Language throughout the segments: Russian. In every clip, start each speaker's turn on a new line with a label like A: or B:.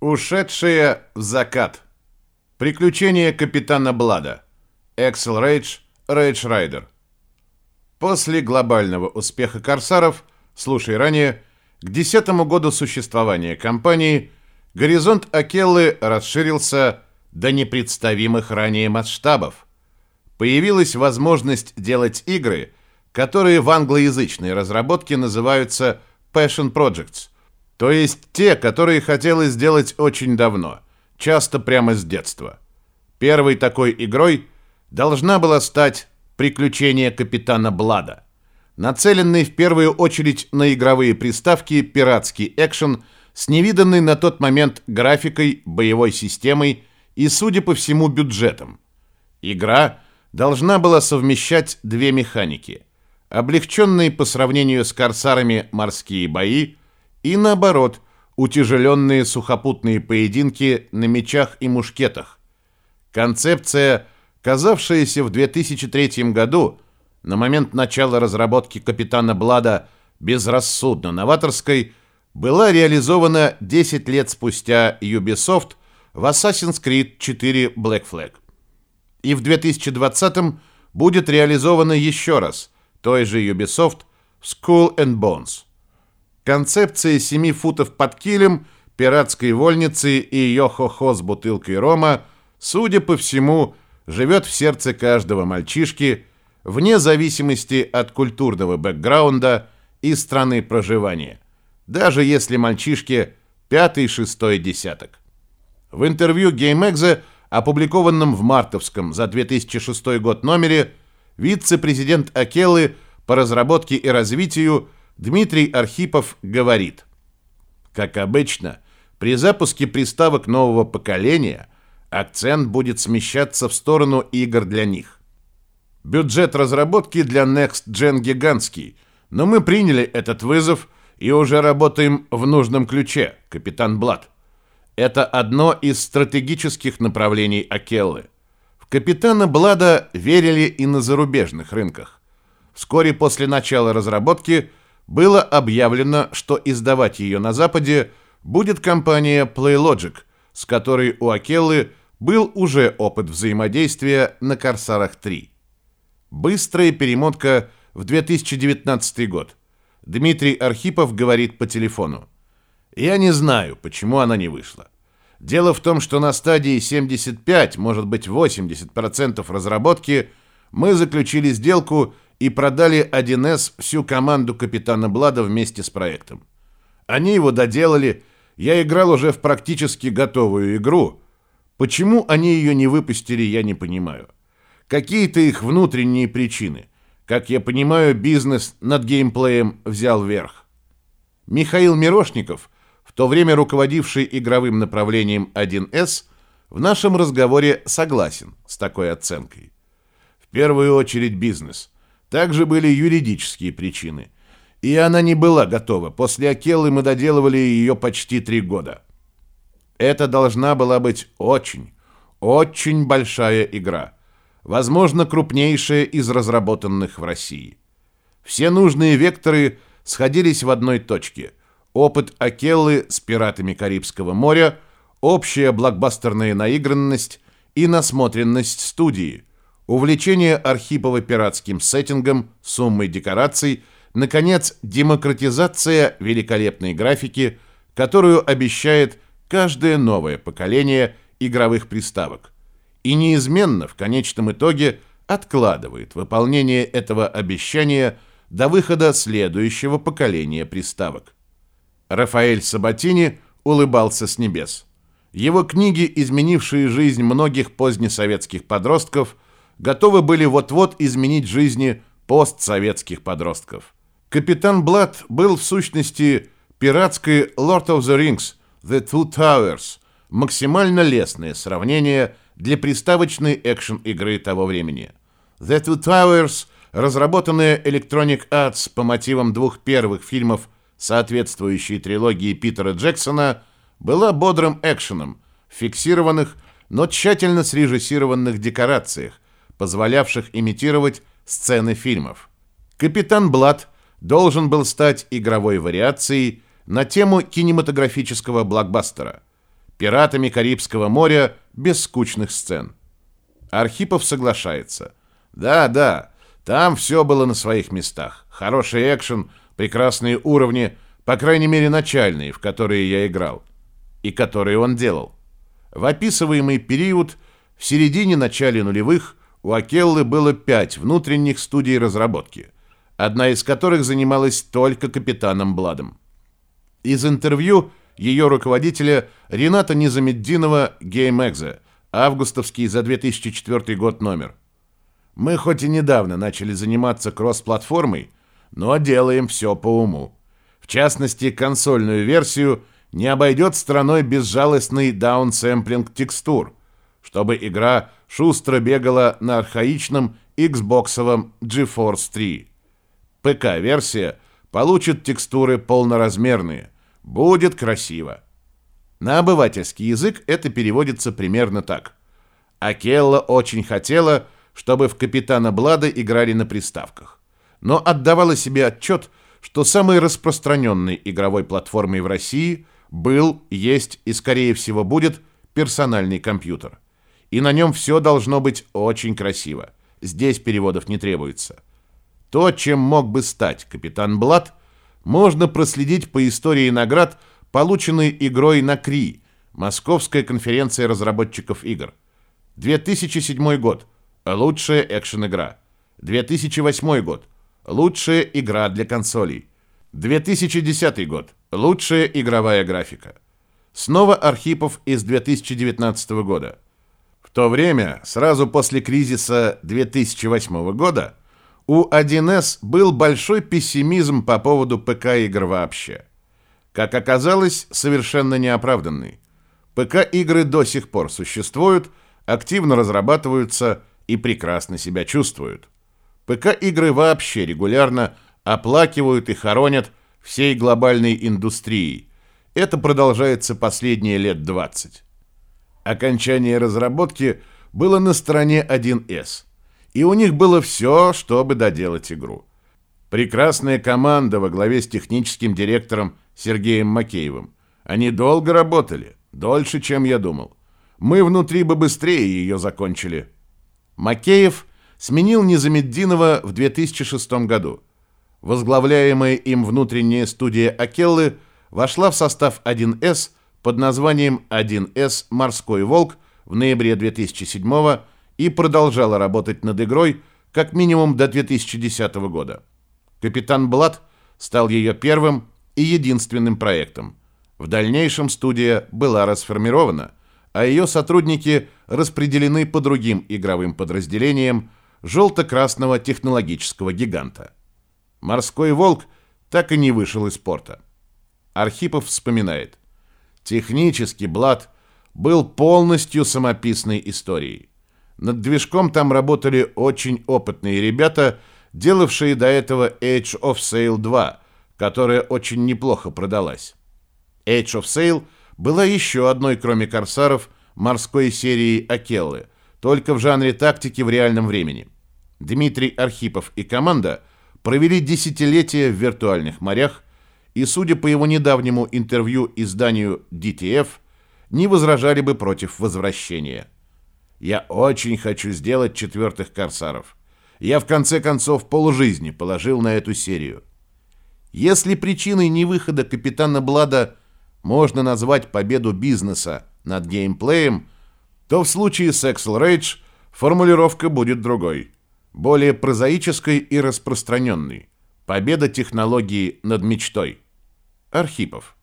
A: Ушедшие в закат. Приключения капитана Блада. Эксел Рейдж, Рейдж Райдер. После глобального успеха «Корсаров», слушай ранее, к десятому году существования компании горизонт Акеллы расширился до непредставимых ранее масштабов. Появилась возможность делать игры, которые в англоязычной разработке называются Passion Projects – то есть те, которые хотелось сделать очень давно, часто прямо с детства. Первой такой игрой должна была стать «Приключения капитана Блада», нацеленный в первую очередь на игровые приставки пиратский экшен с невиданной на тот момент графикой, боевой системой и, судя по всему, бюджетом. Игра должна была совмещать две механики – облегченные по сравнению с «Корсарами» морские бои – и наоборот, утяжеленные сухопутные поединки на мечах и мушкетах. Концепция, казавшаяся в 2003 году, на момент начала разработки «Капитана Блада» безрассудно новаторской, была реализована 10 лет спустя Ubisoft в Assassin's Creed 4 Black Flag. И в 2020 будет реализована еще раз той же Ubisoft Skull and Bones. Концепция семи футов под килем, пиратской вольницы и йо-хо-хо с бутылкой рома, судя по всему, живет в сердце каждого мальчишки, вне зависимости от культурного бэкграунда и страны проживания, даже если мальчишке пятый-шестой десяток. В интервью GameExe, опубликованном в мартовском за 2006 год номере, вице-президент Акелы по разработке и развитию Дмитрий Архипов говорит, как обычно, при запуске приставок нового поколения акцент будет смещаться в сторону игр для них. Бюджет разработки для Next Gen гигантский, но мы приняли этот вызов и уже работаем в нужном ключе, капитан Блад. Это одно из стратегических направлений Акеллы. В капитана Блада верили и на зарубежных рынках. Вскоре после начала разработки – было объявлено, что издавать ее на Западе будет компания PlayLogic, с которой у Акеллы был уже опыт взаимодействия на Корсарах 3. Быстрая перемотка в 2019 год. Дмитрий Архипов говорит по телефону. «Я не знаю, почему она не вышла. Дело в том, что на стадии 75, может быть 80% разработки мы заключили сделку и продали 1С всю команду капитана Блада вместе с проектом. Они его доделали, я играл уже в практически готовую игру. Почему они ее не выпустили, я не понимаю. Какие-то их внутренние причины. Как я понимаю, бизнес над геймплеем взял верх. Михаил Мирошников, в то время руководивший игровым направлением 1С, в нашем разговоре согласен с такой оценкой. В первую очередь бизнес – также были юридические причины. И она не была готова. После Акеллы мы доделывали ее почти три года. Это должна была быть очень, очень большая игра. Возможно, крупнейшая из разработанных в России. Все нужные векторы сходились в одной точке. Опыт Акеллы с пиратами Карибского моря, общая блокбастерная наигранность и насмотренность студии – увлечение Архипова пиратским сеттингом, суммой декораций, наконец, демократизация великолепной графики, которую обещает каждое новое поколение игровых приставок. И неизменно в конечном итоге откладывает выполнение этого обещания до выхода следующего поколения приставок. Рафаэль Сабатини улыбался с небес. Его книги, изменившие жизнь многих позднесоветских подростков – готовы были вот-вот изменить жизни постсоветских подростков. Капитан Блад был в сущности пиратской Lord of the Rings The Two Towers, максимально лестное сравнение для приставочной экшен-игры того времени. The Two Towers, разработанная Electronic Arts по мотивам двух первых фильмов соответствующей трилогии Питера Джексона, была бодрым экшеном фиксированных, но тщательно срежиссированных декорациях, позволявших имитировать сцены фильмов. «Капитан Блад» должен был стать игровой вариацией на тему кинематографического блокбастера. пиратами Карибского моря без скучных сцен. Архипов соглашается. Да, да, там все было на своих местах. Хороший экшен, прекрасные уровни, по крайней мере начальные, в которые я играл. И которые он делал. В описываемый период, в середине-начале нулевых, у Акеллы было пять внутренних студий разработки, одна из которых занималась только капитаном Бладом. Из интервью ее руководителя Рената Низамеддинова GameExe, августовский за 2004 год номер. Мы хоть и недавно начали заниматься кросс-платформой, но делаем все по уму. В частности, консольную версию не обойдет стороной безжалостный даунсэмплинг текстур, чтобы игра шустро бегала на архаичном Xboxовом GeForce 3. ПК-версия получит текстуры полноразмерные – Будет красиво. На обывательский язык это переводится примерно так. Акелла очень хотела, чтобы в Капитана Блада играли на приставках, но отдавала себе отчет, что самой распространенной игровой платформой в России был, есть и, скорее всего, будет персональный компьютер. И на нем все должно быть очень красиво. Здесь переводов не требуется. То, чем мог бы стать Капитан Блад, можно проследить по истории наград, полученной игрой на КРИ, Московская конференция разработчиков игр. 2007 год. Лучшая экшен-игра. 2008 год. Лучшая игра для консолей. 2010 год. Лучшая игровая графика. Снова Архипов из 2019 года. В то время, сразу после кризиса 2008 года, у 1С был большой пессимизм по поводу ПК-игр вообще. Как оказалось, совершенно неоправданный. ПК-игры до сих пор существуют, активно разрабатываются и прекрасно себя чувствуют. ПК-игры вообще регулярно оплакивают и хоронят всей глобальной индустрией. Это продолжается последние лет 20. Окончание разработки было на стороне 1С – и у них было все, чтобы доделать игру. Прекрасная команда во главе с техническим директором Сергеем Макеевым. Они долго работали, дольше, чем я думал. Мы внутри бы быстрее ее закончили. Макеев сменил Низамеддинова в 2006 году. Возглавляемая им внутренняя студия Акеллы вошла в состав 1С под названием 1С «Морской волк» в ноябре 2007 года и продолжала работать над игрой как минимум до 2010 года. «Капитан Блад» стал ее первым и единственным проектом. В дальнейшем студия была расформирована, а ее сотрудники распределены по другим игровым подразделениям желто-красного технологического гиганта. «Морской волк» так и не вышел из порта. Архипов вспоминает. Технически Блад был полностью самописной историей. Над движком там работали очень опытные ребята, делавшие до этого Age of Sail 2, которая очень неплохо продалась. Age of Sail была еще одной, кроме «Корсаров», морской серии «Акеллы», только в жанре тактики в реальном времени. Дмитрий Архипов и команда провели десятилетия в виртуальных морях, и, судя по его недавнему интервью изданию DTF, не возражали бы против возвращения. Я очень хочу сделать четвертых корсаров. Я в конце концов полжизни положил на эту серию. Если причиной невыхода капитана Блада можно назвать победу бизнеса над геймплеем, то в случае с Excel Rage формулировка будет другой, более прозаической и распространенной. Победа технологии над мечтой. Архипов.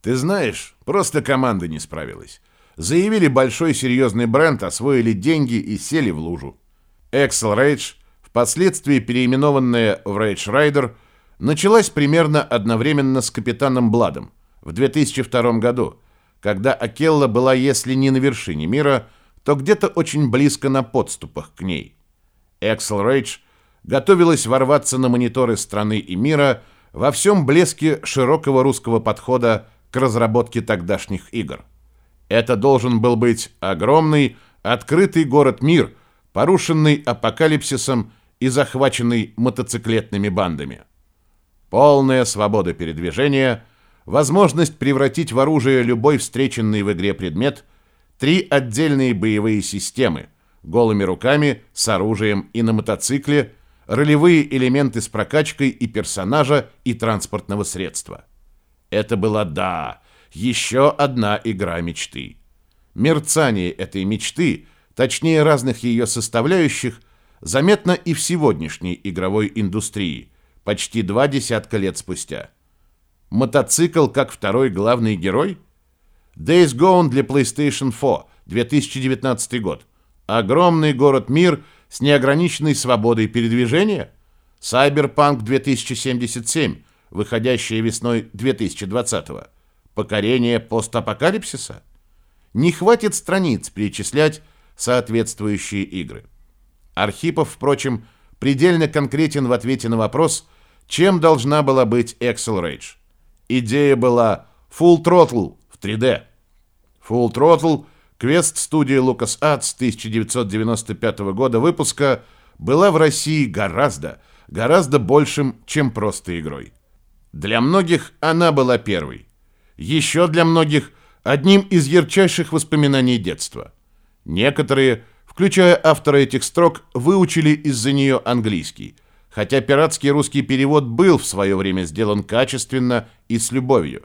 A: Ты знаешь, просто команда не справилась. Заявили большой серьезный бренд, освоили деньги и сели в лужу. Excel Rage, впоследствии переименованная в Rage Rider, началась примерно одновременно с Капитаном Бладом в 2002 году, когда Акелла была, если не на вершине мира, то где-то очень близко на подступах к ней. Excel Rage готовилась ворваться на мониторы страны и мира во всем блеске широкого русского подхода к разработке тогдашних игр. Это должен был быть огромный, открытый город-мир, порушенный апокалипсисом и захваченный мотоциклетными бандами. Полная свобода передвижения, возможность превратить в оружие любой встреченный в игре предмет, три отдельные боевые системы, голыми руками, с оружием и на мотоцикле, ролевые элементы с прокачкой и персонажа, и транспортного средства. Это была, да, еще одна игра мечты. Мерцание этой мечты, точнее разных ее составляющих, заметно и в сегодняшней игровой индустрии, почти два десятка лет спустя. Мотоцикл как второй главный герой? Days Gone для PlayStation 4, 2019 год. Огромный город-мир с неограниченной свободой передвижения? Cyberpunk 2077, выходящая весной 2020 -го. Покорение постапокалипсиса? Не хватит страниц перечислять соответствующие игры. Архипов, впрочем, предельно конкретен в ответе на вопрос, чем должна была быть Excel Rage. Идея была Full Throttle в 3D. Full Throttle Квест студии LucasArts 1995 года выпуска была в России гораздо, гораздо большим, чем просто игрой. Для многих она была первой. Еще для многих одним из ярчайших воспоминаний детства. Некоторые, включая автора этих строк, выучили из-за нее английский, хотя пиратский русский перевод был в свое время сделан качественно и с любовью.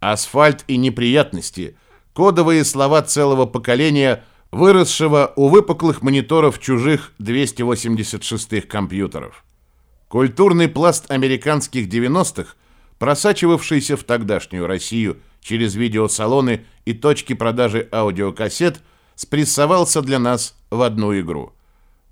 A: Асфальт и неприятности – кодовые слова целого поколения, выросшего у выпуклых мониторов чужих 286-х компьютеров. Культурный пласт американских 90-х, просачивавшийся в тогдашнюю Россию через видеосалоны и точки продажи аудиокассет, спрессовался для нас в одну игру.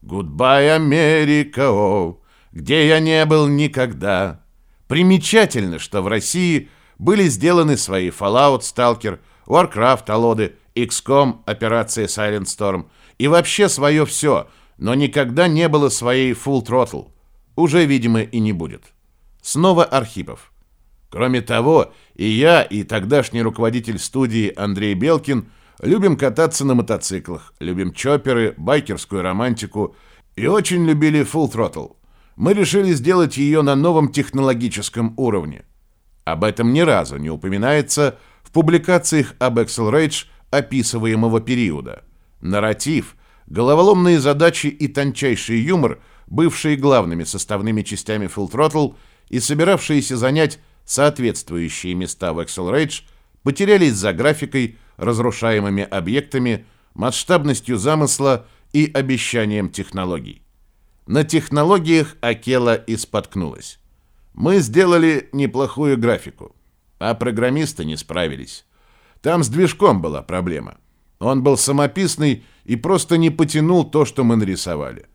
A: «Гудбай, Америка, где я не был никогда». Примечательно, что в России были сделаны свои Fallout, Stalker, Warcraft, Аллоды, XCOM, операция Silent Storm и вообще свое все, но никогда не было своей Full Throttle. Уже, видимо, и не будет. Снова Архипов. Кроме того, и я, и тогдашний руководитель студии Андрей Белкин любим кататься на мотоциклах, любим чопперы, байкерскую романтику и очень любили Full Throttle. Мы решили сделать ее на новом технологическом уровне. Об этом ни разу не упоминается публикациях об Rage описываемого периода. Нарратив, головоломные задачи и тончайший юмор, бывшие главными составными частями Full Throttle и собиравшиеся занять соответствующие места в Rage, потерялись за графикой, разрушаемыми объектами, масштабностью замысла и обещанием технологий. На технологиях Акела и споткнулась. Мы сделали неплохую графику а программисты не справились. Там с движком была проблема. Он был самописный и просто не потянул то, что мы нарисовали.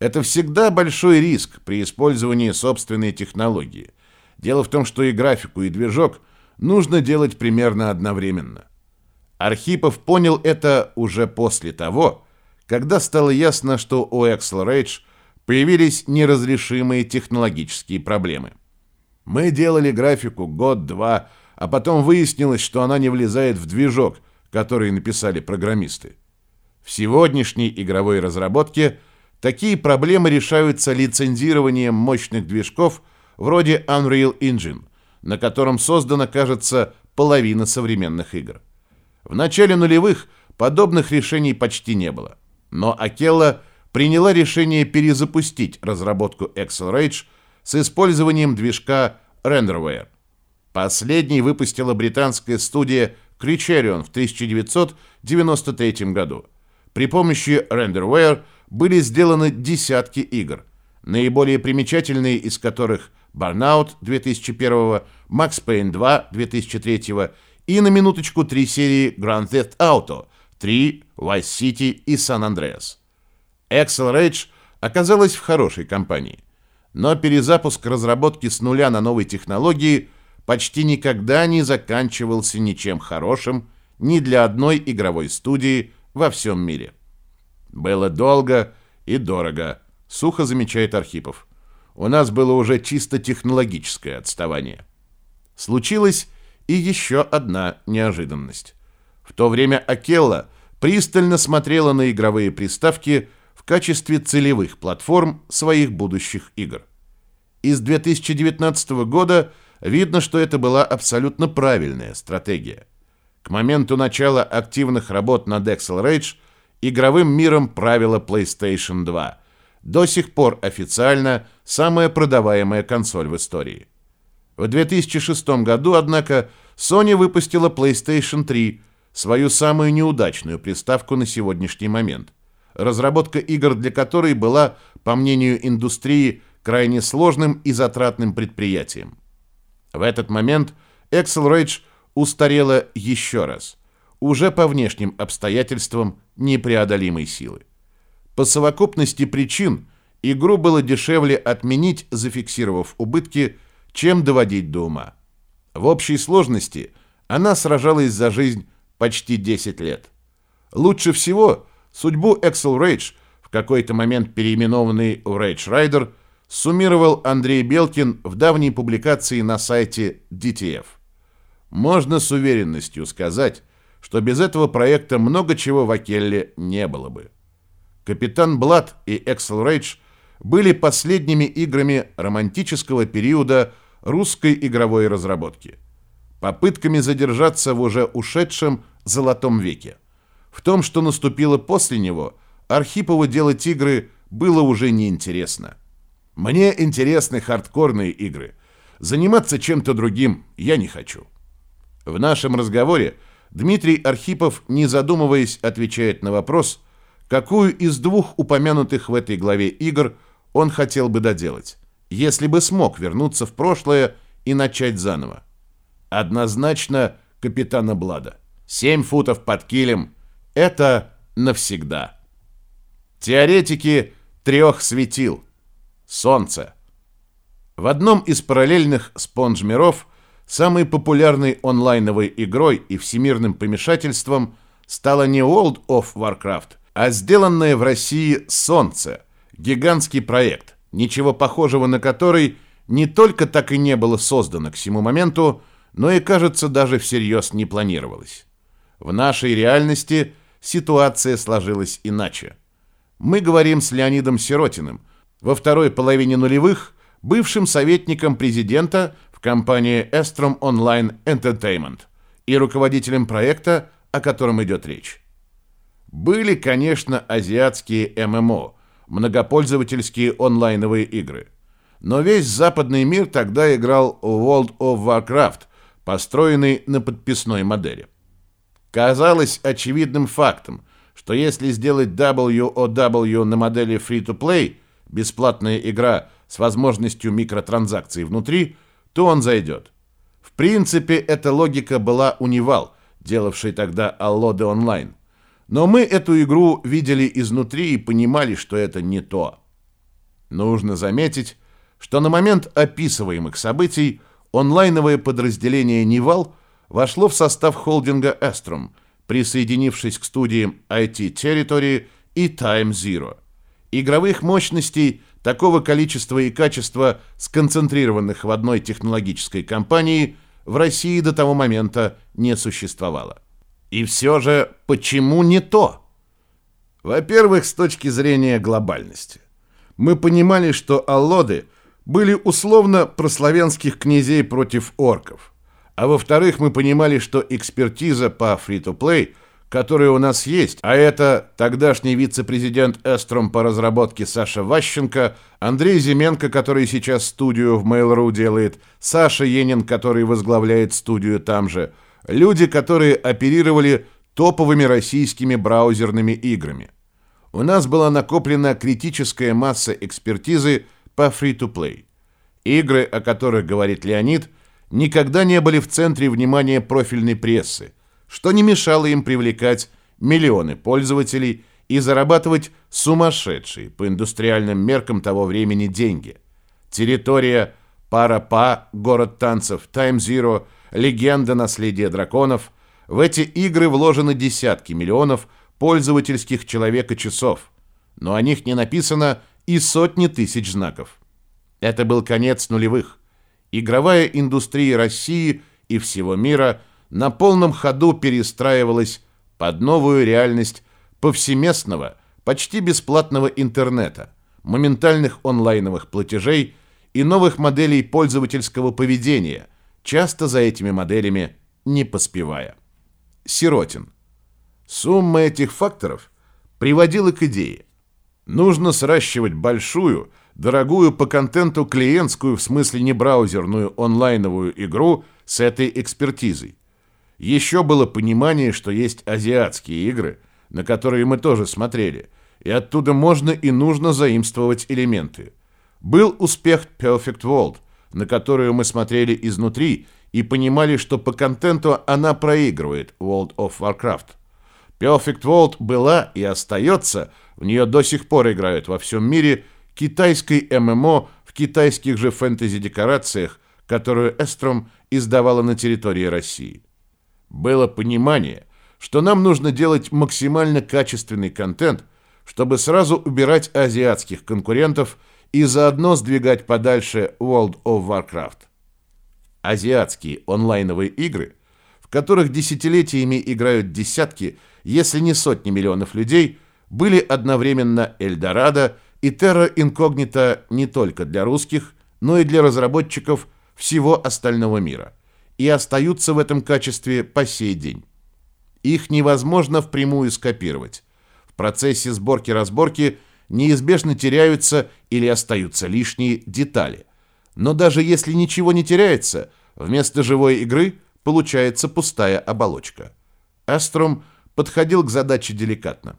A: Это всегда большой риск при использовании собственной технологии. Дело в том, что и графику, и движок нужно делать примерно одновременно. Архипов понял это уже после того, когда стало ясно, что у Excel Rage появились неразрешимые технологические проблемы. Мы делали графику год-два, а потом выяснилось, что она не влезает в движок, который написали программисты. В сегодняшней игровой разработке такие проблемы решаются лицензированием мощных движков вроде Unreal Engine, на котором создана, кажется, половина современных игр. В начале нулевых подобных решений почти не было. Но Акелла приняла решение перезапустить разработку Excel Rage – с использованием движка RenderWare. Последний выпустила британская студия Criterion в 1993 году. При помощи RenderWare были сделаны десятки игр, наиболее примечательные из которых Burnout 2001, Max Payne 2 2003 и на минуточку три серии Grand Theft Auto 3, Vice City и San Andreas. Excel Rage оказалась в хорошей компании но перезапуск разработки с нуля на новой технологии почти никогда не заканчивался ничем хорошим ни для одной игровой студии во всем мире. Было долго и дорого, сухо замечает Архипов. У нас было уже чисто технологическое отставание. Случилась и еще одна неожиданность. В то время Акелла пристально смотрела на игровые приставки качестве целевых платформ своих будущих игр. Из 2019 года видно, что это была абсолютно правильная стратегия. К моменту начала активных работ над Excel Rage игровым миром правила PlayStation 2. До сих пор официально самая продаваемая консоль в истории. В 2006 году, однако, Sony выпустила PlayStation 3, свою самую неудачную приставку на сегодняшний момент, разработка игр для которой была, по мнению индустрии, крайне сложным и затратным предприятием. В этот момент Rage устарела еще раз, уже по внешним обстоятельствам непреодолимой силы. По совокупности причин игру было дешевле отменить, зафиксировав убытки, чем доводить до ума. В общей сложности она сражалась за жизнь почти 10 лет. Лучше всего судьбу Excel Rage, в какой-то момент переименованный в Rage Rider, суммировал Андрей Белкин в давней публикации на сайте DTF. Можно с уверенностью сказать, что без этого проекта много чего в Акелле не было бы. Капитан Блад и Excel Rage были последними играми романтического периода русской игровой разработки. Попытками задержаться в уже ушедшем золотом веке. В том, что наступило после него, Архипову делать игры было уже неинтересно. Мне интересны хардкорные игры. Заниматься чем-то другим я не хочу. В нашем разговоре Дмитрий Архипов, не задумываясь, отвечает на вопрос, какую из двух упомянутых в этой главе игр он хотел бы доделать, если бы смог вернуться в прошлое и начать заново. Однозначно капитана Блада. Семь футов под килем – это навсегда. Теоретики трех светил. Солнце. В одном из параллельных спонж-миров самой популярной онлайновой игрой и всемирным помешательством стала не World of Warcraft, а сделанное в России «Солнце» – гигантский проект, ничего похожего на который не только так и не было создано к сему моменту, но и, кажется, даже всерьез не планировалось. В нашей реальности ситуация сложилась иначе. Мы говорим с Леонидом Сиротиным, во второй половине нулевых бывшим советником президента в компании Estrom Online Entertainment и руководителем проекта, о котором идет речь. Были, конечно, азиатские ММО, многопользовательские онлайновые игры. Но весь западный мир тогда играл в World of Warcraft, построенный на подписной модели. Казалось очевидным фактом, что если сделать WOW на модели Free-to-Play, бесплатная игра с возможностью микротранзакций внутри, то он зайдет. В принципе, эта логика была у Nival, делавшей тогда Аллоды онлайн. Но мы эту игру видели изнутри и понимали, что это не то. Нужно заметить, что на момент описываемых событий онлайновое подразделение «Nival» вошло в состав холдинга «Astrum», присоединившись к студиям IT Territory и Time Zero. Игровых мощностей такого количества и качества, сконцентрированных в одной технологической компании, в России до того момента не существовало. И все же, почему не то? Во-первых, с точки зрения глобальности. Мы понимали, что аллоды – были условно прославянских князей против орков. А во-вторых, мы понимали, что экспертиза по фри-то-плей, которая у нас есть, а это тогдашний вице-президент Эстром по разработке Саша Ващенко, Андрей Зименко, который сейчас студию в Mail.ru делает, Саша Енин, который возглавляет студию там же, люди, которые оперировали топовыми российскими браузерными играми. У нас была накоплена критическая масса экспертизы – по фри-то-плей. Игры, о которых говорит Леонид, никогда не были в центре внимания профильной прессы, что не мешало им привлекать миллионы пользователей и зарабатывать сумасшедшие по индустриальным меркам того времени деньги. Территория, Пара-Па, Город танцев, Тайм Зиро, Легенда наследия драконов – в эти игры вложены десятки миллионов пользовательских человека-часов, но о них не написано и сотни тысяч знаков. Это был конец нулевых. Игровая индустрия России и всего мира на полном ходу перестраивалась под новую реальность повсеместного, почти бесплатного интернета, моментальных онлайновых платежей и новых моделей пользовательского поведения, часто за этими моделями не поспевая. Сиротин. Сумма этих факторов приводила к идее. Нужно сращивать большую, дорогую по контенту клиентскую, в смысле не браузерную, онлайновую игру с этой экспертизой. Еще было понимание, что есть азиатские игры, на которые мы тоже смотрели, и оттуда можно и нужно заимствовать элементы. Был успех Perfect World, на которую мы смотрели изнутри и понимали, что по контенту она проигрывает World of Warcraft. Perfect World была и остается, в нее до сих пор играют во всем мире, китайской ММО в китайских же фэнтези-декорациях, которую Эстром издавала на территории России. Было понимание, что нам нужно делать максимально качественный контент, чтобы сразу убирать азиатских конкурентов и заодно сдвигать подальше World of Warcraft. Азиатские онлайновые игры, в которых десятилетиями играют десятки, если не сотни миллионов людей, были одновременно Эльдорадо и Терра Инкогнита не только для русских, но и для разработчиков всего остального мира, и остаются в этом качестве по сей день. Их невозможно впрямую скопировать. В процессе сборки-разборки неизбежно теряются или остаются лишние детали. Но даже если ничего не теряется, вместо живой игры получается пустая оболочка. Астром подходил к задаче деликатно.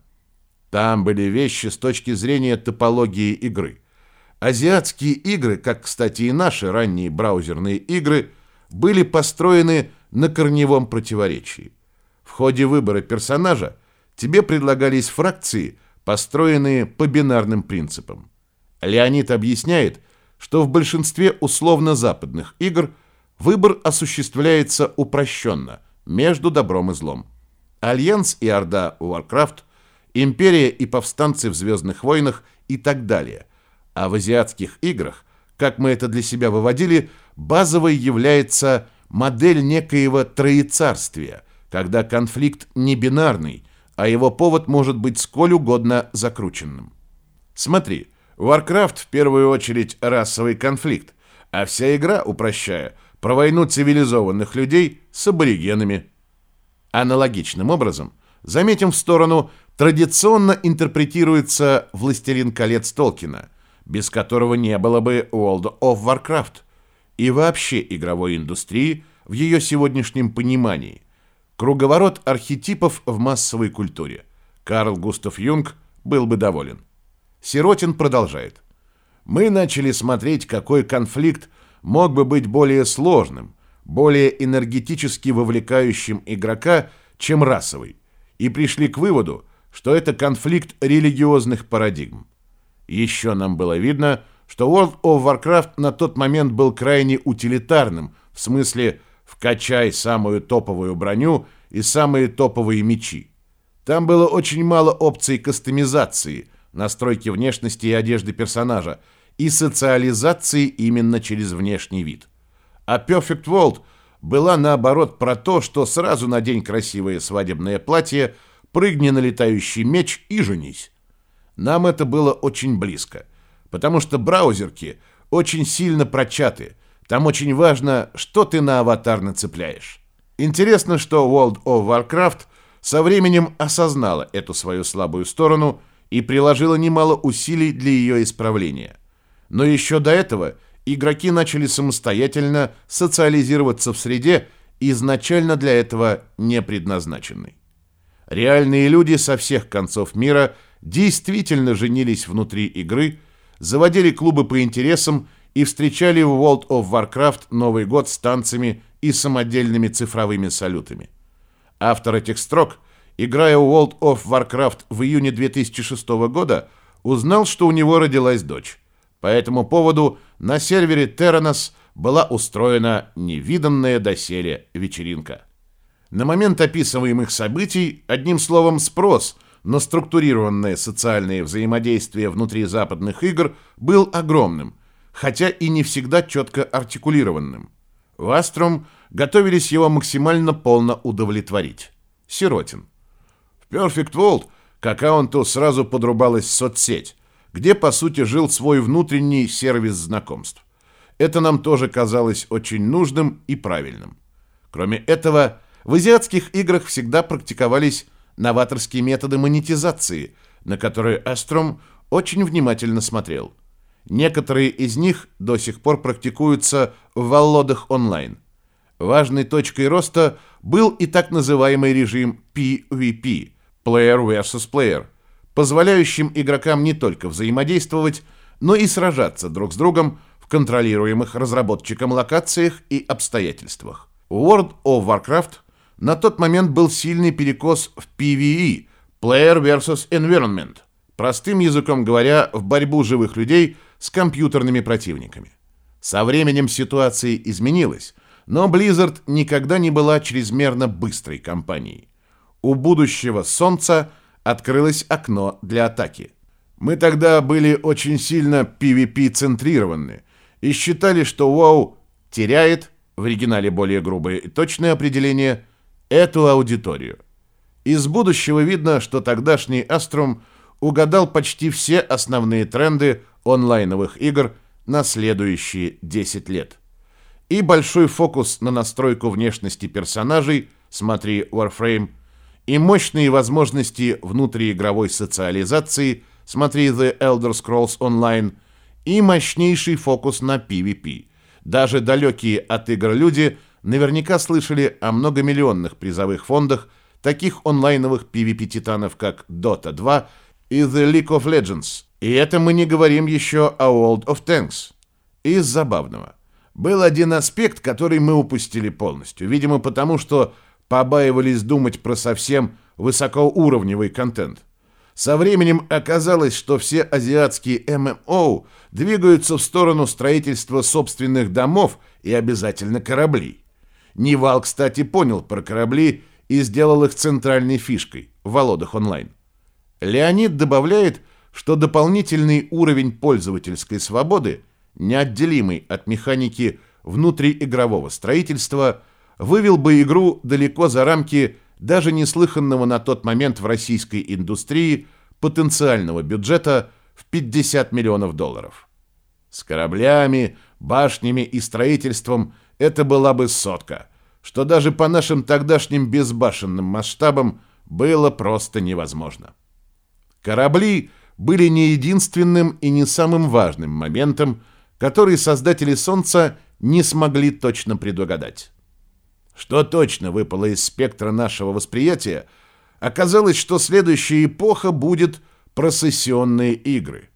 A: Там были вещи с точки зрения топологии игры. Азиатские игры, как, кстати, и наши ранние браузерные игры, были построены на корневом противоречии. В ходе выбора персонажа тебе предлагались фракции, построенные по бинарным принципам. Леонид объясняет, что в большинстве условно-западных игр выбор осуществляется упрощенно, между добром и злом. Альянс и Орда Warcraft, Империя и повстанцы в Звездных войнах и так далее. А в азиатских играх, как мы это для себя выводили, базовой является модель некоего троецарствия, когда конфликт не бинарный, а его повод может быть сколь угодно закрученным. Смотри, Warcraft в первую очередь расовый конфликт, а вся игра, упрощая, про войну цивилизованных людей с аборигенами. Аналогичным образом, заметим в сторону, традиционно интерпретируется «Властелин колец» Толкина, без которого не было бы World of Warcraft и вообще игровой индустрии в ее сегодняшнем понимании. Круговорот архетипов в массовой культуре. Карл Густав Юнг был бы доволен. Сиротин продолжает. Мы начали смотреть, какой конфликт мог бы быть более сложным, более энергетически вовлекающим игрока, чем расовый, и пришли к выводу, что это конфликт религиозных парадигм. Еще нам было видно, что World of Warcraft на тот момент был крайне утилитарным, в смысле «вкачай самую топовую броню и самые топовые мечи». Там было очень мало опций кастомизации, настройки внешности и одежды персонажа, и социализации именно через внешний вид. А Perfect World была наоборот про то, что сразу надень красивое свадебное платье, прыгни на летающий меч и женись. Нам это было очень близко, потому что браузерки очень сильно прочаты, там очень важно, что ты на аватар нацепляешь. Интересно, что World of Warcraft со временем осознала эту свою слабую сторону и приложила немало усилий для ее исправления. Но еще до этого игроки начали самостоятельно социализироваться в среде, изначально для этого не предназначенной. Реальные люди со всех концов мира действительно женились внутри игры, заводили клубы по интересам и встречали в World of Warcraft Новый год с танцами и самодельными цифровыми салютами. Автор этих строк, играя в World of Warcraft в июне 2006 года, узнал, что у него родилась дочь. По этому поводу на сервере Terranos была устроена невиданная доселе вечеринка. На момент описываемых событий, одним словом, спрос на структурированное социальное взаимодействие внутри западных игр был огромным, хотя и не всегда четко артикулированным. В Астром готовились его максимально полно удовлетворить. Сиротин. В Perfect World к аккаунту сразу подрубалась соцсеть, где, по сути, жил свой внутренний сервис знакомств. это нам тоже казалось очень нужным и правильным. Кроме этого, в азиатских играх всегда практиковались новаторские методы монетизации, на которые Астром очень внимательно смотрел. Некоторые из них до сих пор практикуются в Валлодах онлайн. Важной точкой роста был и так называемый режим PvP – Player versus Player, позволяющим игрокам не только взаимодействовать, но и сражаться друг с другом в контролируемых разработчиком локациях и обстоятельствах. World of Warcraft на тот момент был сильный перекос в PvE – Player versus Environment – Простым языком говоря, в борьбу живых людей с компьютерными противниками. Со временем ситуация изменилась, но Blizzard никогда не была чрезмерно быстрой компанией. У будущего Солнца открылось окно для атаки. Мы тогда были очень сильно PvP-центрированы и считали, что WoW теряет, в оригинале более грубое и точное определение, эту аудиторию. Из будущего видно, что тогдашний Аструм – угадал почти все основные тренды онлайновых игр на следующие 10 лет. И большой фокус на настройку внешности персонажей, смотри Warframe, и мощные возможности внутриигровой социализации, смотри The Elder Scrolls Online, и мощнейший фокус на PvP. Даже далекие от игр люди наверняка слышали о многомиллионных призовых фондах таких онлайновых PvP-титанов, как Dota 2 и The League of Legends. И это мы не говорим еще о World of Tanks. Из забавного. Был один аспект, который мы упустили полностью. Видимо, потому что побаивались думать про совсем высокоуровневый контент. Со временем оказалось, что все азиатские ММО двигаются в сторону строительства собственных домов и обязательно кораблей. Нивал, кстати, понял про корабли и сделал их центральной фишкой в Володах онлайн. Леонид добавляет, что дополнительный уровень пользовательской свободы, неотделимый от механики внутриигрового строительства, вывел бы игру далеко за рамки даже неслыханного на тот момент в российской индустрии потенциального бюджета в 50 миллионов долларов. С кораблями, башнями и строительством это была бы сотка, что даже по нашим тогдашним безбашенным масштабам было просто невозможно. Корабли были не единственным и не самым важным моментом, который создатели Солнца не смогли точно предугадать. Что точно выпало из спектра нашего восприятия, оказалось, что следующая эпоха будет процессионные игры.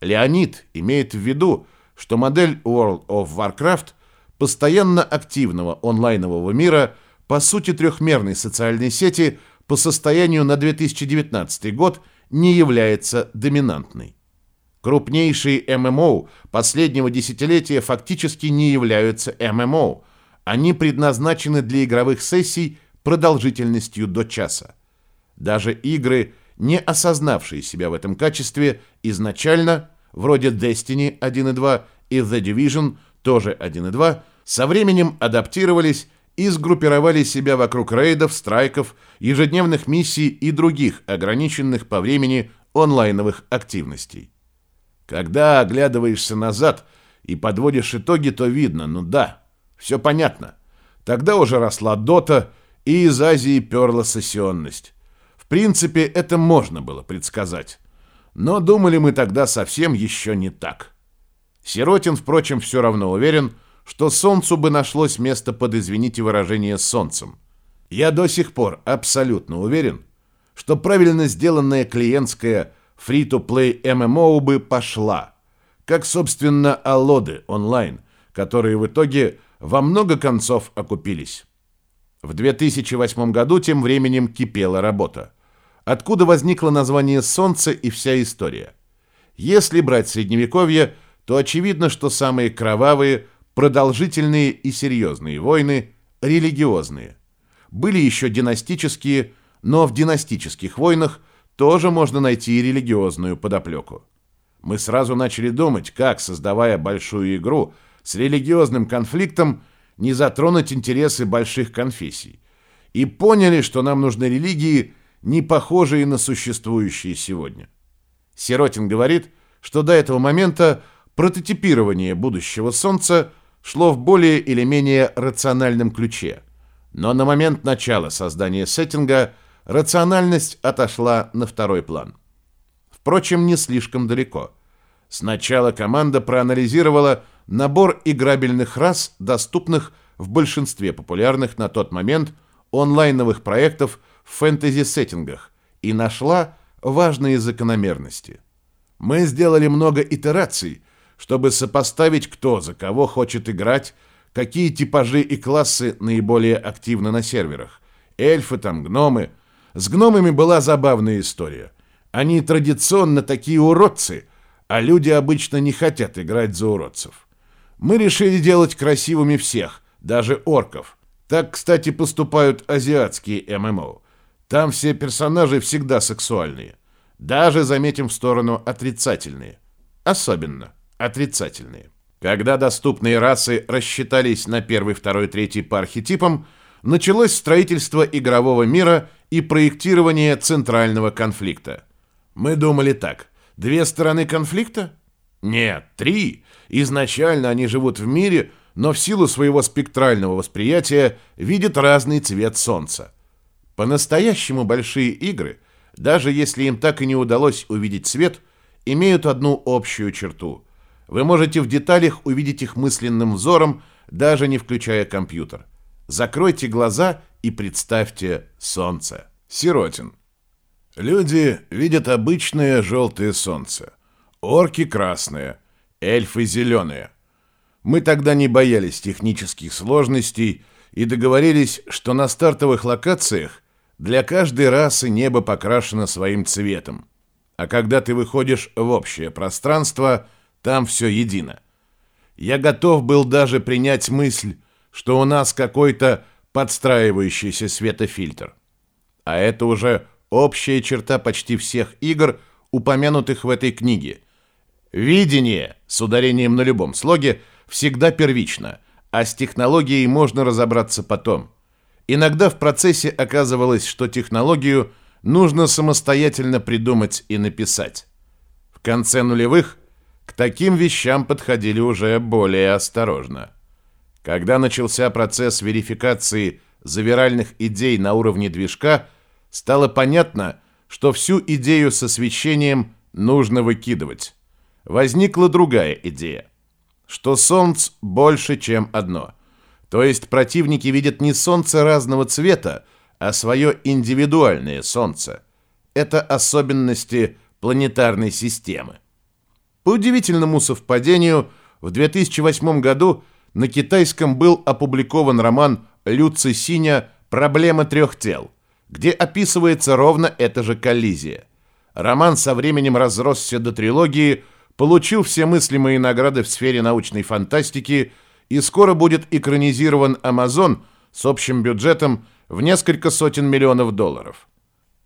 A: Леонид имеет в виду, что модель World of Warcraft постоянно активного онлайнового мира, по сути трехмерной социальной сети, по состоянию на 2019 год – не является доминантной. Крупнейшие ММО последнего десятилетия фактически не являются ММО. Они предназначены для игровых сессий продолжительностью до часа. Даже игры, не осознавшие себя в этом качестве изначально, вроде Destiny 1.2 и The Division, тоже 1.2, со временем адаптировались и сгруппировали себя вокруг рейдов, страйков, ежедневных миссий и других ограниченных по времени онлайновых активностей. Когда оглядываешься назад и подводишь итоги, то видно, ну да, все понятно. Тогда уже росла дота, и из Азии перла сессионность. В принципе, это можно было предсказать. Но думали мы тогда совсем еще не так. Сиротин, впрочем, все равно уверен, что солнцу бы нашлось место под, извините выражение, солнцем. Я до сих пор абсолютно уверен, что правильно сделанная клиентская free-to-play MMO бы пошла, как, собственно, Аллоды онлайн, которые в итоге во много концов окупились. В 2008 году тем временем кипела работа. Откуда возникло название «Солнце» и вся история? Если брать Средневековье, то очевидно, что самые кровавые – продолжительные и серьезные войны, религиозные. Были еще династические, но в династических войнах тоже можно найти религиозную подоплеку. Мы сразу начали думать, как, создавая большую игру с религиозным конфликтом, не затронуть интересы больших конфессий. И поняли, что нам нужны религии, не похожие на существующие сегодня. Сиротин говорит, что до этого момента прототипирование будущего Солнца шло в более или менее рациональном ключе. Но на момент начала создания сеттинга рациональность отошла на второй план. Впрочем, не слишком далеко. Сначала команда проанализировала набор играбельных рас, доступных в большинстве популярных на тот момент онлайновых проектов в фэнтези-сеттингах, и нашла важные закономерности. Мы сделали много итераций, чтобы сопоставить, кто за кого хочет играть, какие типажи и классы наиболее активны на серверах. Эльфы там, гномы. С гномами была забавная история. Они традиционно такие уродцы, а люди обычно не хотят играть за уродцев. Мы решили делать красивыми всех, даже орков. Так, кстати, поступают азиатские ММО. Там все персонажи всегда сексуальные. Даже, заметим, в сторону отрицательные. Особенно отрицательные. Когда доступные расы рассчитались на первый, второй, третий по архетипам, началось строительство игрового мира и проектирование центрального конфликта. Мы думали так. Две стороны конфликта? Нет, три. Изначально они живут в мире, но в силу своего спектрального восприятия видят разный цвет солнца. По-настоящему большие игры, даже если им так и не удалось увидеть свет, имеют одну общую черту. Вы можете в деталях увидеть их мысленным взором, даже не включая компьютер. Закройте глаза и представьте солнце. Сиротин. Люди видят обычное желтое солнце. Орки красные, эльфы зеленые. Мы тогда не боялись технических сложностей и договорились, что на стартовых локациях для каждой расы небо покрашено своим цветом. А когда ты выходишь в общее пространство, там все едино. Я готов был даже принять мысль, что у нас какой-то подстраивающийся светофильтр. А это уже общая черта почти всех игр, упомянутых в этой книге. Видение, с ударением на любом слоге – всегда первично, а с технологией можно разобраться потом. Иногда в процессе оказывалось, что технологию нужно самостоятельно придумать и написать. В конце нулевых к таким вещам подходили уже более осторожно. Когда начался процесс верификации завиральных идей на уровне движка, стало понятно, что всю идею с освещением нужно выкидывать. Возникла другая идея что солнц больше, чем одно. То есть противники видят не солнце разного цвета, а свое индивидуальное солнце. Это особенности планетарной системы. По удивительному совпадению, в 2008 году на китайском был опубликован роман Люци Синя «Проблема трех тел», где описывается ровно эта же коллизия. Роман со временем разросся до трилогии получил все мыслимые награды в сфере научной фантастики и скоро будет экранизирован «Амазон» с общим бюджетом в несколько сотен миллионов долларов.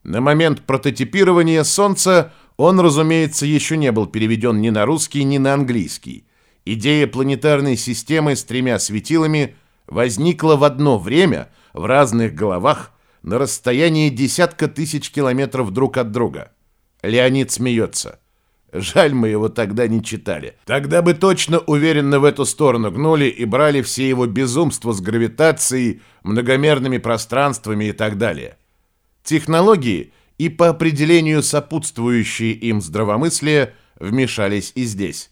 A: На момент прототипирования «Солнца» он, разумеется, еще не был переведен ни на русский, ни на английский. Идея планетарной системы с тремя светилами возникла в одно время в разных головах на расстоянии десятка тысяч километров друг от друга. Леонид смеется – Жаль, мы его тогда не читали. Тогда бы точно уверенно в эту сторону гнули и брали все его безумства с гравитацией, многомерными пространствами и так далее. Технологии и по определению сопутствующие им здравомыслие вмешались и здесь.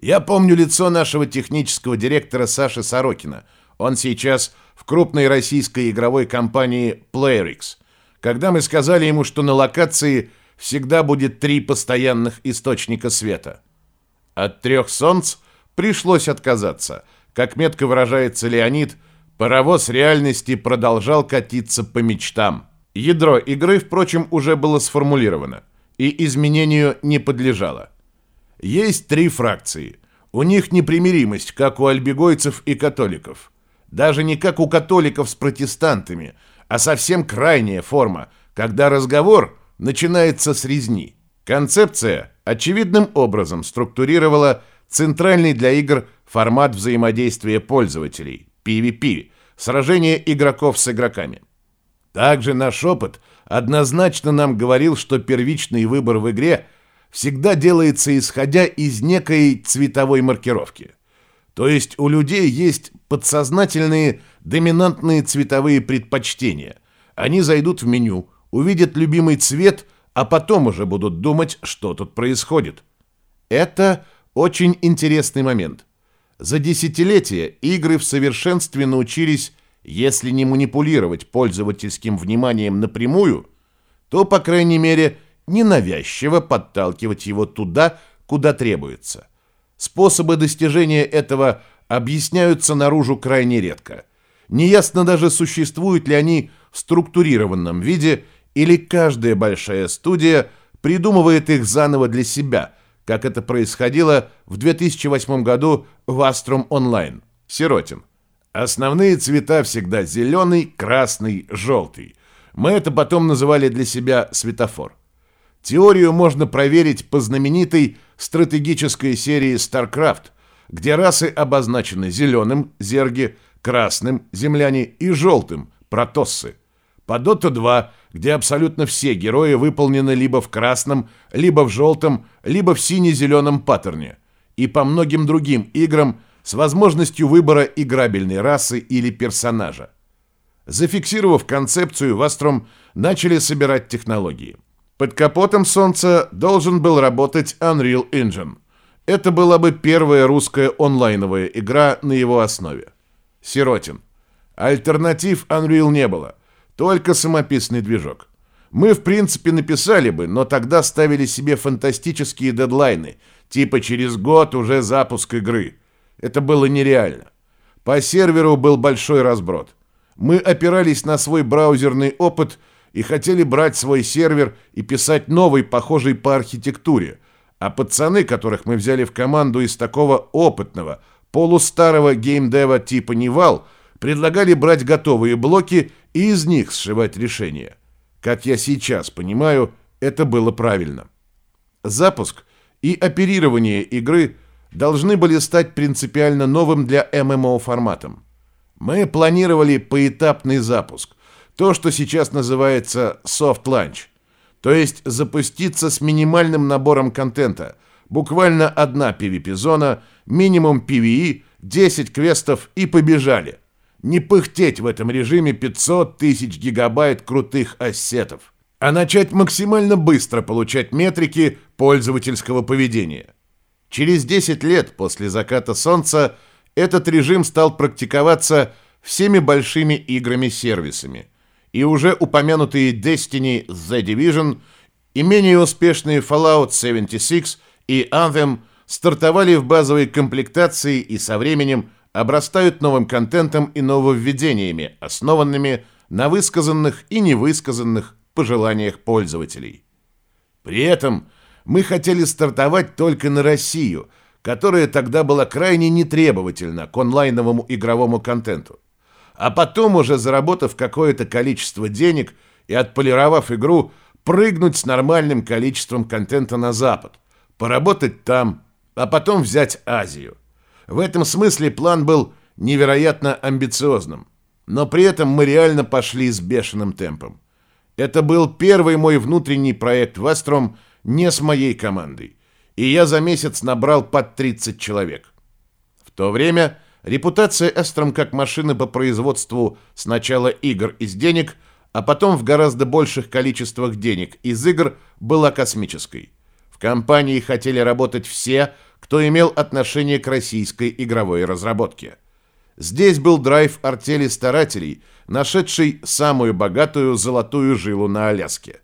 A: Я помню лицо нашего технического директора Саши Сорокина. Он сейчас в крупной российской игровой компании Playrix. Когда мы сказали ему, что на локации – всегда будет три постоянных источника света. От трех солнц пришлось отказаться. Как метко выражается Леонид, паровоз реальности продолжал катиться по мечтам. Ядро игры, впрочем, уже было сформулировано и изменению не подлежало. Есть три фракции. У них непримиримость, как у альбегойцев и католиков. Даже не как у католиков с протестантами, а совсем крайняя форма, когда разговор – начинается с резни. Концепция очевидным образом структурировала центральный для игр формат взаимодействия пользователей – PvP – сражение игроков с игроками. Также наш опыт однозначно нам говорил, что первичный выбор в игре всегда делается исходя из некой цветовой маркировки. То есть у людей есть подсознательные доминантные цветовые предпочтения. Они зайдут в меню, увидят любимый цвет, а потом уже будут думать, что тут происходит. Это очень интересный момент. За десятилетия игры в совершенстве научились, если не манипулировать пользовательским вниманием напрямую, то, по крайней мере, ненавязчиво подталкивать его туда, куда требуется. Способы достижения этого объясняются наружу крайне редко. Неясно даже, существуют ли они в структурированном виде, или каждая большая студия придумывает их заново для себя, как это происходило в 2008 году в Astrum Online. Сиротин. Основные цвета всегда зеленый, красный, желтый. Мы это потом называли для себя светофор. Теорию можно проверить по знаменитой стратегической серии StarCraft, где расы обозначены зеленым – зерги, красным – земляне и желтым – протоссы. По Dota 2, где абсолютно все герои выполнены либо в красном, либо в желтом, либо в сине-зеленом паттерне. И по многим другим играм с возможностью выбора играбельной расы или персонажа. Зафиксировав концепцию, в Астром начали собирать технологии. Под капотом Солнца должен был работать Unreal Engine. Это была бы первая русская онлайновая игра на его основе. Сиротин. Альтернатив Unreal не было, только самописный движок. Мы, в принципе, написали бы, но тогда ставили себе фантастические дедлайны, типа через год уже запуск игры. Это было нереально. По серверу был большой разброд. Мы опирались на свой браузерный опыт – и хотели брать свой сервер и писать новый, похожий по архитектуре. А пацаны, которых мы взяли в команду из такого опытного, полустарого геймдева типа Nival, предлагали брать готовые блоки и из них сшивать решения. Как я сейчас понимаю, это было правильно. Запуск и оперирование игры должны были стать принципиально новым для ММО форматом. Мы планировали поэтапный запуск – то, что сейчас называется soft launch, то есть запуститься с минимальным набором контента, буквально одна PvP-зона, минимум PvE, 10 квестов и побежали. Не пыхтеть в этом режиме 500 тысяч гигабайт крутых ассетов, а начать максимально быстро получать метрики пользовательского поведения. Через 10 лет после заката солнца этот режим стал практиковаться всеми большими играми-сервисами – и уже упомянутые Destiny The Division и менее успешные Fallout 76 и Anthem стартовали в базовой комплектации и со временем обрастают новым контентом и нововведениями, основанными на высказанных и невысказанных пожеланиях пользователей. При этом мы хотели стартовать только на Россию, которая тогда была крайне нетребовательна к онлайновому игровому контенту а потом уже заработав какое-то количество денег и отполировав игру, прыгнуть с нормальным количеством контента на Запад, поработать там, а потом взять Азию. В этом смысле план был невероятно амбициозным, но при этом мы реально пошли с бешеным темпом. Это был первый мой внутренний проект в Астром не с моей командой, и я за месяц набрал под 30 человек. В то время Репутация Эстром как машины по производству сначала игр из денег, а потом в гораздо больших количествах денег из игр была космической. В компании хотели работать все, кто имел отношение к российской игровой разработке. Здесь был драйв артели старателей, нашедший самую богатую золотую жилу на Аляске.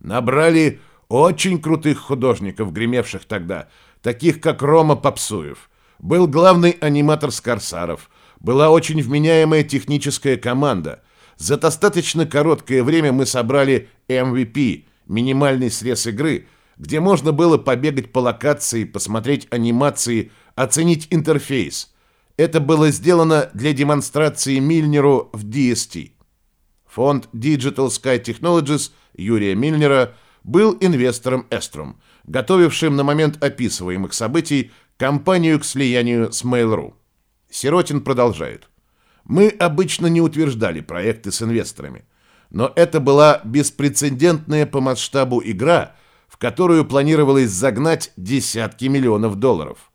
A: Набрали очень крутых художников, гремевших тогда, таких как Рома Попсуев – был главный аниматор Скорсаров, была очень вменяемая техническая команда. За достаточно короткое время мы собрали MVP, минимальный срез игры, где можно было побегать по локации, посмотреть анимации, оценить интерфейс. Это было сделано для демонстрации Мильнеру в DST. Фонд Digital Sky Technologies Юрия Мильнера был инвестором Estrum, готовившим на момент описываемых событий компанию к слиянию с Mail.ru. Сиротин продолжает. Мы обычно не утверждали проекты с инвесторами, но это была беспрецедентная по масштабу игра, которую планировалось загнать десятки миллионов долларов.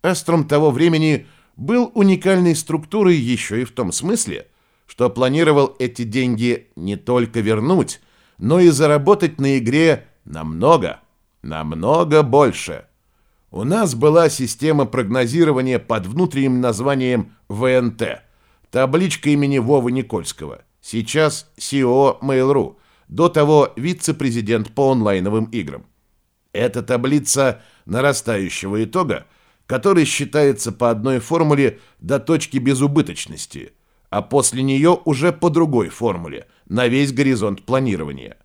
A: Астром того времени был уникальной структурой еще и в том смысле, что планировал эти деньги не только вернуть, но и заработать на игре намного, намного больше. У нас была система прогнозирования под внутренним названием ВНТ, табличка имени Вовы Никольского, сейчас CEO Mail.ru, до того вице-президент по онлайновым играм. Это таблица нарастающего итога, который считается по одной формуле до точки безубыточности, а после нее уже по другой формуле, на весь горизонт планирования.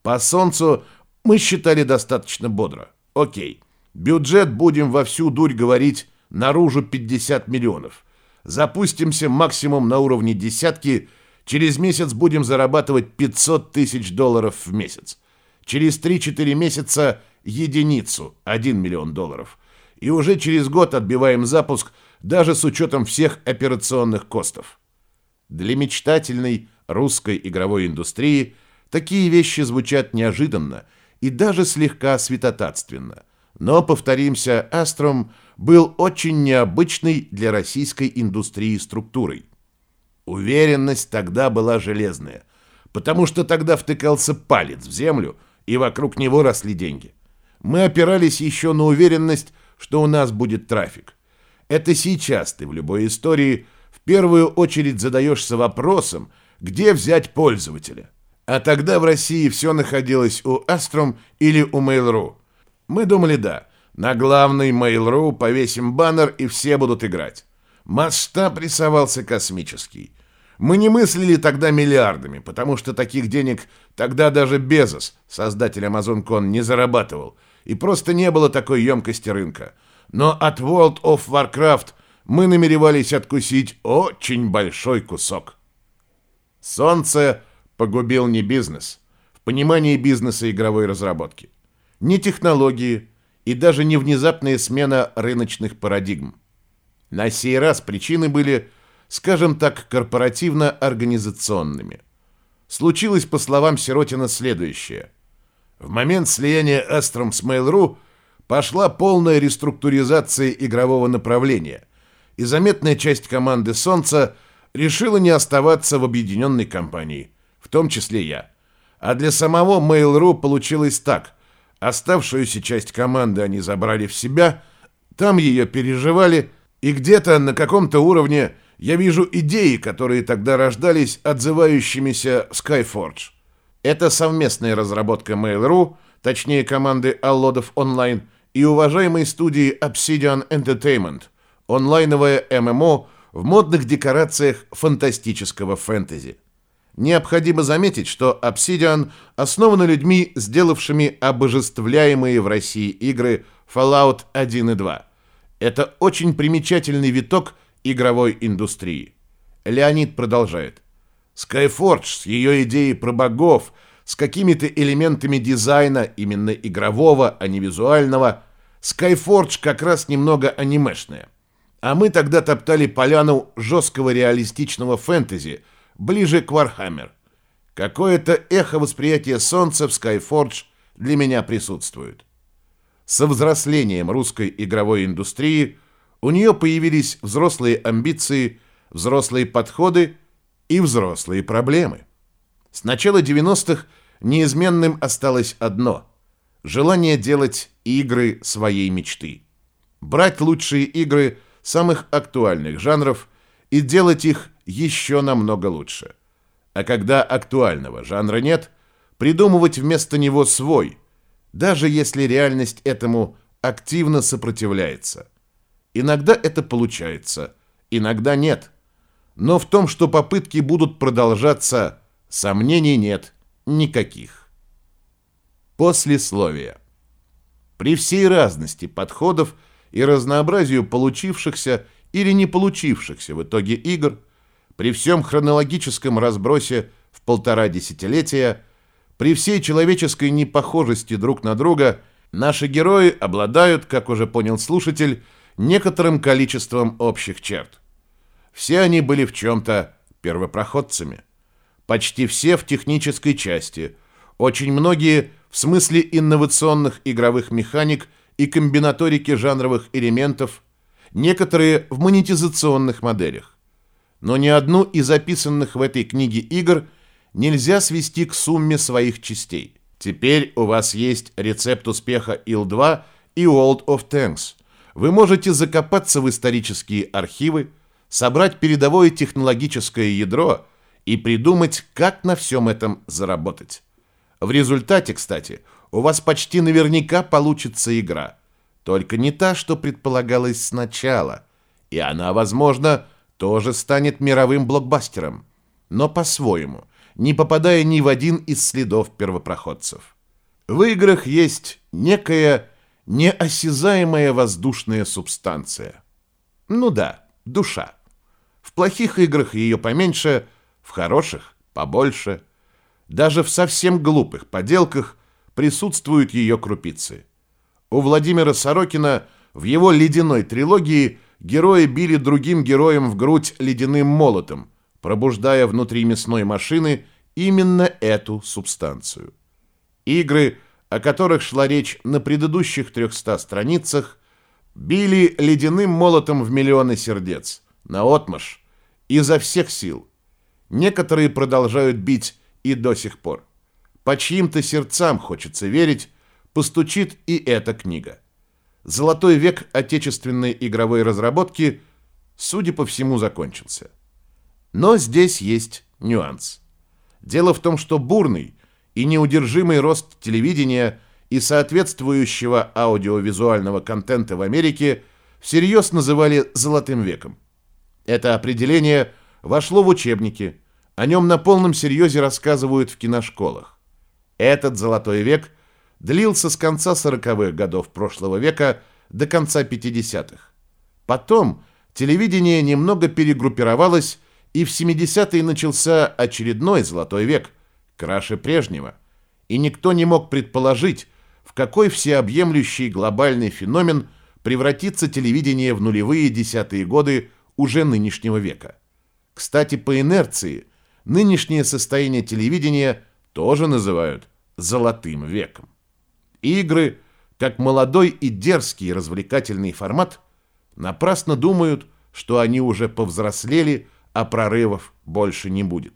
A: По Солнцу мы считали достаточно бодро. Окей, бюджет будем во всю дурь говорить наружу 50 миллионов. Запустимся максимум на уровне десятки – Через месяц будем зарабатывать 500 тысяч долларов в месяц. Через 3-4 месяца единицу, 1 миллион долларов. И уже через год отбиваем запуск даже с учетом всех операционных костов. Для мечтательной русской игровой индустрии такие вещи звучат неожиданно и даже слегка святотатственно. Но, повторимся, Астром был очень необычной для российской индустрии структурой. Уверенность тогда была железная, потому что тогда втыкался палец в землю, и вокруг него росли деньги. Мы опирались еще на уверенность, что у нас будет трафик. Это сейчас ты в любой истории в первую очередь задаешься вопросом, где взять пользователя. А тогда в России все находилось у Astrom или у Mail.ru. Мы думали, да, на главный Mail.ru повесим баннер и все будут играть. Масштаб рисовался космический. Мы не мыслили тогда миллиардами, потому что таких денег тогда даже Безос, создатель Amazon.com, не зарабатывал, и просто не было такой емкости рынка. Но от World of Warcraft мы намеревались откусить очень большой кусок. Солнце погубил не бизнес, в понимании бизнеса игровой разработки, не технологии и даже не внезапная смена рыночных парадигм. На сей раз причины были – скажем так, корпоративно-организационными. Случилось, по словам Сиротина, следующее. В момент слияния Астром с Mail.ru пошла полная реструктуризация игрового направления, и заметная часть команды «Солнца» решила не оставаться в объединенной компании, в том числе я. А для самого Mail.ru получилось так. Оставшуюся часть команды они забрали в себя, там ее переживали, и где-то на каком-то уровне – я вижу идеи, которые тогда рождались отзывающимися Skyforge. Это совместная разработка Mail.ru, точнее команды Allodов Online и уважаемой студии Obsidian Entertainment, онлайновое ММО в модных декорациях фантастического фэнтези. Необходимо заметить, что Obsidian основана людьми, сделавшими обожествляемые в России игры Fallout 1 и 2. Это очень примечательный виток – игровой индустрии. Леонид продолжает. Skyforge с ее идеей про богов, с какими-то элементами дизайна, именно игрового, а не визуального, Skyforge как раз немного анимешная. А мы тогда топтали поляну жесткого реалистичного фэнтези, ближе к Warhammer. Какое-то эхо восприятия солнца в Skyforge для меня присутствует. Со взрослением русской игровой индустрии – у нее появились взрослые амбиции, взрослые подходы и взрослые проблемы. С начала 90-х неизменным осталось одно – желание делать игры своей мечты. Брать лучшие игры самых актуальных жанров и делать их еще намного лучше. А когда актуального жанра нет, придумывать вместо него свой, даже если реальность этому активно сопротивляется – Иногда это получается, иногда нет. Но в том, что попытки будут продолжаться, сомнений нет никаких. Послесловие. При всей разности подходов и разнообразию получившихся или не получившихся в итоге игр, при всем хронологическом разбросе в полтора десятилетия, при всей человеческой непохожести друг на друга, наши герои обладают, как уже понял слушатель, некоторым количеством общих черт. Все они были в чем-то первопроходцами. Почти все в технической части, очень многие в смысле инновационных игровых механик и комбинаторики жанровых элементов, некоторые в монетизационных моделях. Но ни одну из записанных в этой книге игр нельзя свести к сумме своих частей. Теперь у вас есть рецепт успеха IL-2 и World of Tanks. Вы можете закопаться в исторические архивы, собрать передовое технологическое ядро и придумать, как на всем этом заработать. В результате, кстати, у вас почти наверняка получится игра. Только не та, что предполагалось сначала. И она, возможно, тоже станет мировым блокбастером. Но по-своему, не попадая ни в один из следов первопроходцев. В играх есть некая неосязаемая воздушная субстанция. Ну да, душа. В плохих играх ее поменьше, в хороших побольше. Даже в совсем глупых поделках присутствуют ее крупицы. У Владимира Сорокина в его ледяной трилогии герои били другим героям в грудь ледяным молотом, пробуждая внутри мясной машины именно эту субстанцию. Игры, о которых шла речь на предыдущих 300 страницах, били ледяным молотом в миллионы сердец, наотмашь, изо всех сил. Некоторые продолжают бить и до сих пор. По чьим-то сердцам хочется верить, постучит и эта книга. Золотой век отечественной игровой разработки, судя по всему, закончился. Но здесь есть нюанс. Дело в том, что бурный и неудержимый рост телевидения и соответствующего аудиовизуального контента в Америке всерьез называли «золотым веком». Это определение вошло в учебники, о нем на полном серьезе рассказывают в киношколах. Этот золотой век длился с конца 40-х годов прошлого века до конца 50-х. Потом телевидение немного перегруппировалось, и в 70-е начался очередной золотой век, краше прежнего. И никто не мог предположить, в какой всеобъемлющий глобальный феномен превратится телевидение в нулевые десятые годы уже нынешнего века. Кстати, по инерции – нынешнее состояние телевидения тоже называют «золотым веком». Игры, как молодой и дерзкий развлекательный формат, напрасно думают, что они уже повзрослели, а прорывов больше не будет.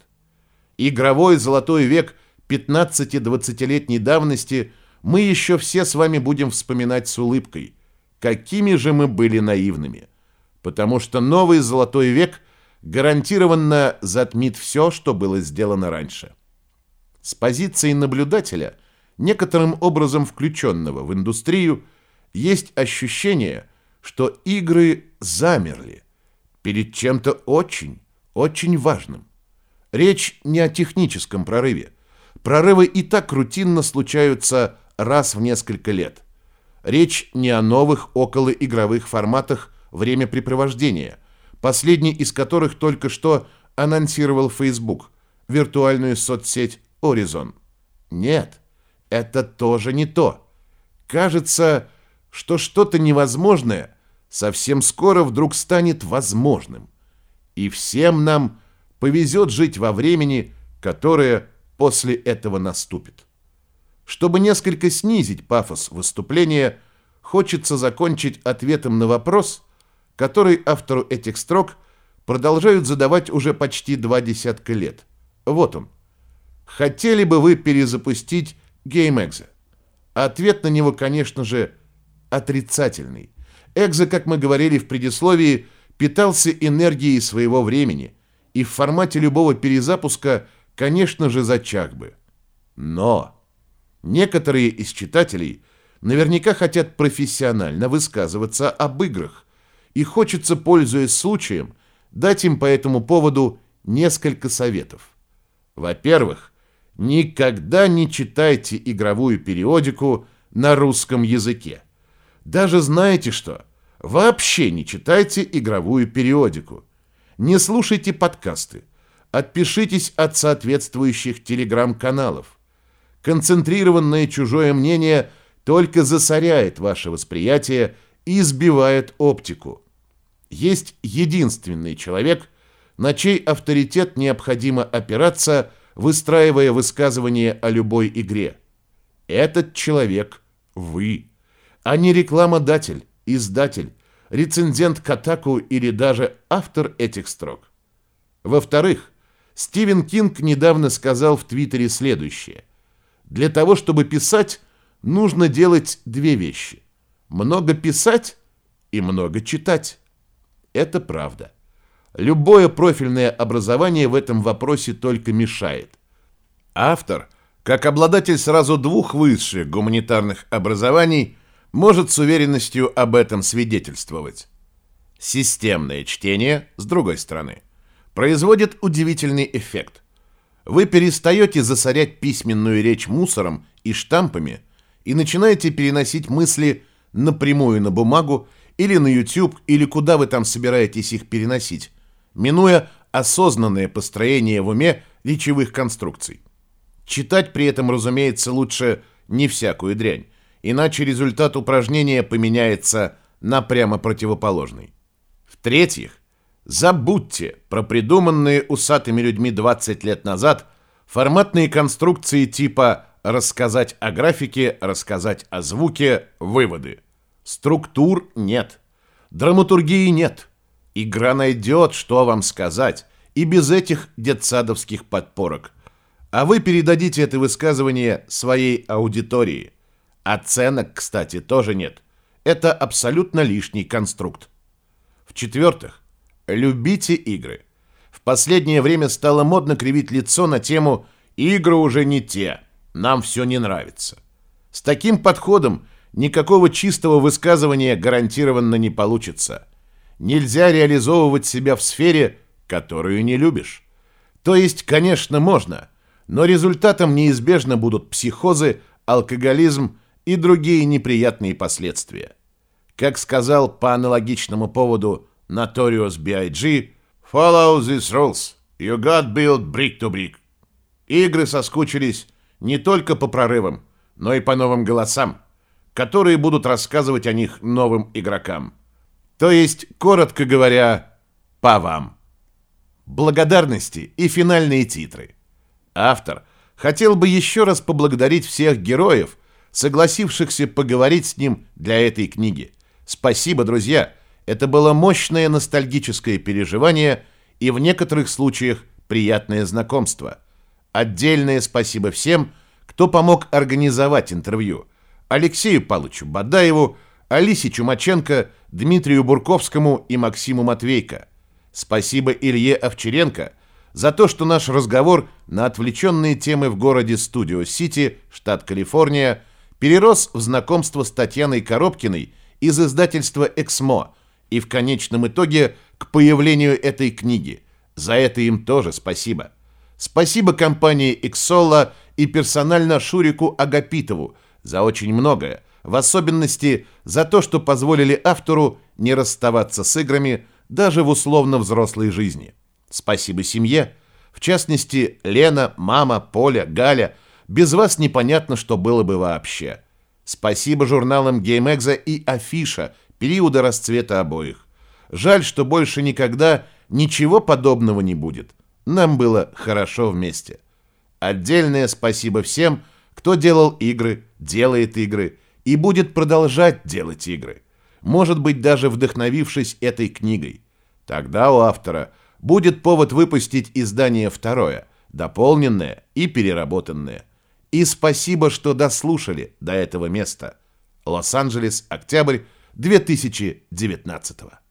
A: Игровой золотой век 15-20-летней давности мы еще все с вами будем вспоминать с улыбкой. Какими же мы были наивными. Потому что новый золотой век гарантированно затмит все, что было сделано раньше. С позиции наблюдателя, некоторым образом включенного в индустрию, есть ощущение, что игры замерли перед чем-то очень, очень важным. Речь не о техническом прорыве. Прорывы и так рутинно случаются раз в несколько лет. Речь не о новых околоигровых форматах времяпрепровождения – последний из которых только что анонсировал Facebook, виртуальную соцсеть Horizon. Нет, это тоже не то. Кажется, что что-то невозможное совсем скоро вдруг станет возможным. И всем нам повезет жить во времени, которое после этого наступит. Чтобы несколько снизить пафос выступления, хочется закончить ответом на вопрос – который автору этих строк продолжают задавать уже почти два десятка лет. Вот он. Хотели бы вы перезапустить GameExe? Ответ на него, конечно же, отрицательный. Экзо, как мы говорили в предисловии, питался энергией своего времени и в формате любого перезапуска, конечно же, зачах бы. Но некоторые из читателей наверняка хотят профессионально высказываться об играх, и хочется, пользуясь случаем, дать им по этому поводу несколько советов. Во-первых, никогда не читайте игровую периодику на русском языке. Даже знаете что? Вообще не читайте игровую периодику. Не слушайте подкасты. Отпишитесь от соответствующих телеграм-каналов. Концентрированное чужое мнение только засоряет ваше восприятие и сбивает оптику есть единственный человек, на чей авторитет необходимо опираться, выстраивая высказывание о любой игре. Этот человек – вы, а не рекламодатель, издатель, рецензент Катаку или даже автор этих строк. Во-вторых, Стивен Кинг недавно сказал в Твиттере следующее. Для того, чтобы писать, нужно делать две вещи. Много писать и много читать. Это правда. Любое профильное образование в этом вопросе только мешает. Автор, как обладатель сразу двух высших гуманитарных образований, может с уверенностью об этом свидетельствовать. Системное чтение, с другой стороны, производит удивительный эффект. Вы перестаете засорять письменную речь мусором и штампами и начинаете переносить мысли напрямую на бумагу или на YouTube, или куда вы там собираетесь их переносить, минуя осознанное построение в уме речевых конструкций. Читать при этом, разумеется, лучше не всякую дрянь, иначе результат упражнения поменяется на прямо противоположный. В-третьих, забудьте про придуманные усатыми людьми 20 лет назад форматные конструкции типа «рассказать о графике», «рассказать о звуке», «выводы». Структур нет. Драматургии нет. Игра найдет, что вам сказать, и без этих детсадовских подпорок. А вы передадите это высказывание своей аудитории. Оценок, кстати, тоже нет. Это абсолютно лишний конструкт. В-четвертых, любите игры. В последнее время стало модно кривить лицо на тему «игры уже не те, нам все не нравится». С таким подходом никакого чистого высказывания гарантированно не получится. Нельзя реализовывать себя в сфере, которую не любишь. То есть, конечно, можно, но результатом неизбежно будут психозы, алкоголизм и другие неприятные последствия. Как сказал по аналогичному поводу Notorious B.I.G. «Follow these rules. You got built brick to brick». Игры соскучились не только по прорывам, но и по новым голосам которые будут рассказывать о них новым игрокам. То есть, коротко говоря, по вам. Благодарности и финальные титры. Автор хотел бы еще раз поблагодарить всех героев, согласившихся поговорить с ним для этой книги. Спасибо, друзья. Это было мощное ностальгическое переживание и в некоторых случаях приятное знакомство. Отдельное спасибо всем, кто помог организовать интервью – Алексею Павловичу Бадаеву, Алисе Чумаченко, Дмитрию Бурковскому и Максиму Матвейко. Спасибо Илье Овчаренко за то, что наш разговор на отвлеченные темы в городе Студио-Сити, штат Калифорния, перерос в знакомство с Татьяной Коробкиной из издательства «Эксмо» и в конечном итоге к появлению этой книги. За это им тоже спасибо. Спасибо компании «Эксолла» и персонально Шурику Агапитову – за очень многое, в особенности за то, что позволили автору не расставаться с играми даже в условно взрослой жизни. Спасибо семье, в частности, Лена, мама, Поля, Галя. Без вас непонятно, что было бы вообще. Спасибо журналам GameExa и Афиша периода расцвета обоих. Жаль, что больше никогда ничего подобного не будет. Нам было хорошо вместе. Отдельное спасибо всем, кто делал игры, делает игры и будет продолжать делать игры. Может быть, даже вдохновившись этой книгой. Тогда у автора будет повод выпустить издание второе, дополненное и переработанное. И спасибо, что дослушали до этого места. Лос-Анджелес, октябрь 2019